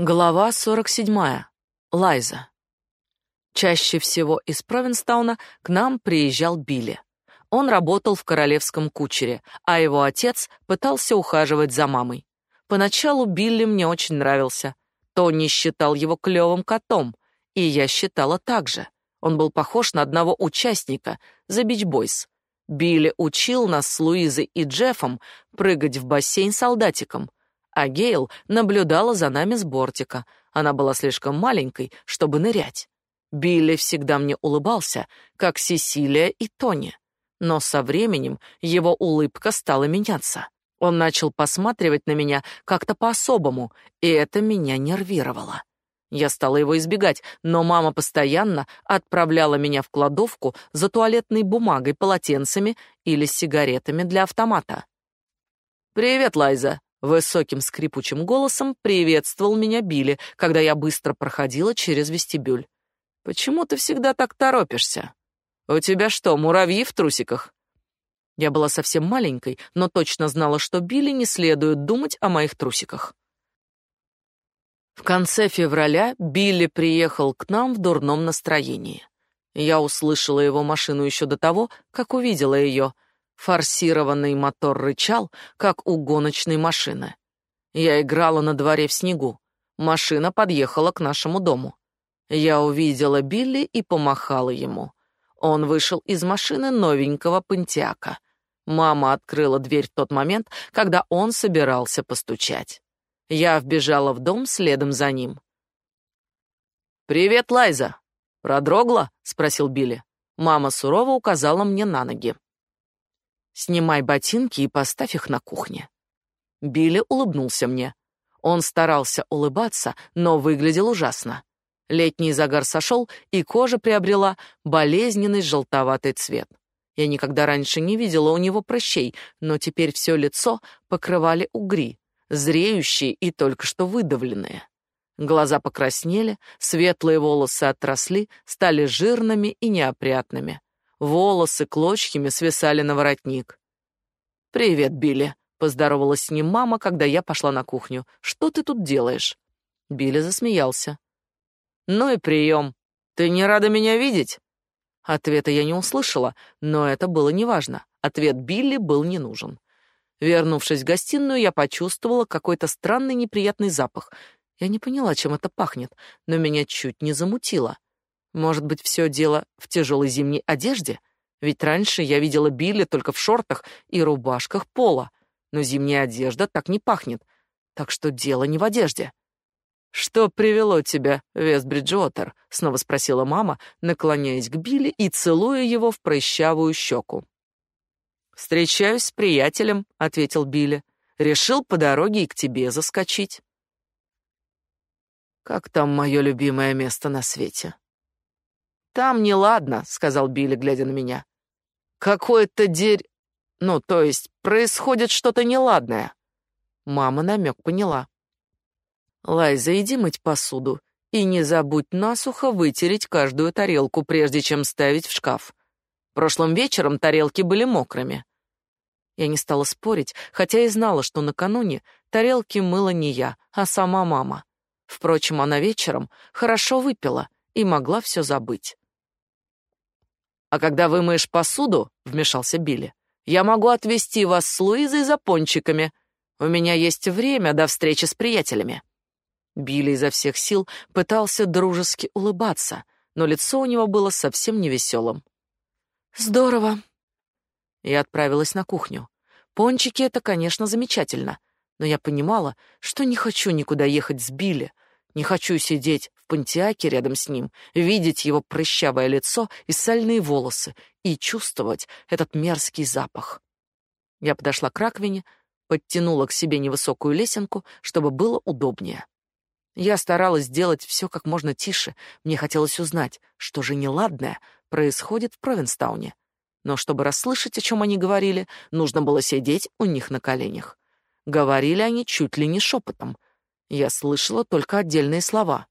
Глава 47. Лайза. Чаще всего из Провинстауна к нам приезжал Билли. Он работал в королевском кучере, а его отец пытался ухаживать за мамой. Поначалу Билли мне очень нравился. Тони считал его клевым котом, и я считала так же. Он был похож на одного участника The Beach Boys. Билли учил нас с Луизой и Джеффом прыгать в бассейн солдатиком — а Гейл наблюдала за нами с бортика. Она была слишком маленькой, чтобы нырять. Билли всегда мне улыбался, как Сесилия и Тони. Но со временем его улыбка стала меняться. Он начал посматривать на меня как-то по-особому, и это меня нервировало. Я стала его избегать, но мама постоянно отправляла меня в кладовку за туалетной бумагой, полотенцами или сигаретами для автомата. «Привет, Лайза», Высоким скрипучим голосом приветствовал меня Билли, когда я быстро проходила через вестибюль. «Почему ты всегда так торопишься? У тебя что, муравьи в трусиках?» Я была совсем маленькой, но точно знала, что Билли не следует думать о моих трусиках. В конце февраля Билли приехал к нам в дурном настроении. Я услышала его машину еще до того, как увидела ее — Форсированный мотор рычал, как у гоночной машины. Я играла на дворе в снегу. Машина подъехала к нашему дому. Я увидела Билли и помахала ему. Он вышел из машины новенького Пантиака. Мама открыла дверь в тот момент, когда он собирался постучать. Я вбежала в дом следом за ним. «Привет, Лайза!» «Продрогла?» — спросил Билли. Мама сурово указала мне на ноги. Снимай ботинки и поставь их на кухне. Билли улыбнулся мне. Он старался улыбаться, но выглядел ужасно. Летний загар сошел, и кожа приобрела болезненный желтоватый цвет. Я никогда раньше не видела у него прыщей, но теперь все лицо покрывали угри, зреющие и только что выдавленные. Глаза покраснели, светлые волосы отросли, стали жирными и неопрятными. Волосы клочьями свисали на воротник. «Привет, Билли», — поздоровалась с ним мама, когда я пошла на кухню. «Что ты тут делаешь?» Билли засмеялся. «Ну и прием. Ты не рада меня видеть?» Ответа я не услышала, но это было неважно. Ответ Билли был не нужен. Вернувшись в гостиную, я почувствовала какой-то странный неприятный запах. Я не поняла, чем это пахнет, но меня чуть не замутило. Может быть, все дело в тяжелой зимней одежде? Ведь раньше я видела Билли только в шортах и рубашках пола, но зимняя одежда так не пахнет, так что дело не в одежде. «Что привело тебя, Вестбриджуотер?» — снова спросила мама, наклоняясь к Билли и целуя его в прыщавую щеку. «Встречаюсь с приятелем», — ответил Билли. «Решил по дороге и к тебе заскочить». «Как там мое любимое место на свете?» «Там неладно», — сказал Билли, глядя на меня. «Какое-то дерь... Ну, то есть, происходит что-то неладное». Мама намек поняла. «Лайза, иди мыть посуду. И не забудь насухо вытереть каждую тарелку, прежде чем ставить в шкаф. Прошлым вечером тарелки были мокрыми». Я не стала спорить, хотя и знала, что накануне тарелки мыла не я, а сама мама. Впрочем, она вечером хорошо выпила и могла все забыть. А когда вымоешь посуду, вмешался Билли, я могу отвезти вас с Луизой за пончиками. У меня есть время до встречи с приятелями. Билли изо всех сил пытался дружески улыбаться, но лицо у него было совсем невеселым. Здорово. Я отправилась на кухню. Пончики это, конечно, замечательно, но я понимала, что не хочу никуда ехать с Билли, не хочу сидеть Пантиаке рядом с ним, видеть его прыщавое лицо и сальные волосы и чувствовать этот мерзкий запах. Я подошла к раковине, подтянула к себе невысокую лесенку, чтобы было удобнее. Я старалась сделать все как можно тише. Мне хотелось узнать, что же неладное происходит в Провинстауне. Но чтобы расслышать, о чем они говорили, нужно было сидеть у них на коленях. Говорили они чуть ли не шепотом — я слышала только отдельные слова.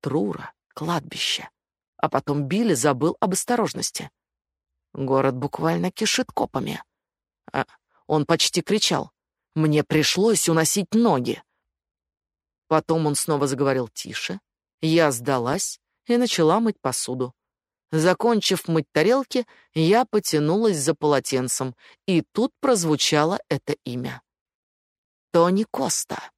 Трура. Кладбище. А потом Билли забыл об осторожности. Город буквально кишит копами. А он почти кричал. Мне пришлось уносить ноги. Потом он снова заговорил тише. Я сдалась и начала мыть посуду. Закончив мыть тарелки, я потянулась за полотенцем, и тут прозвучало это имя. Тони Коста.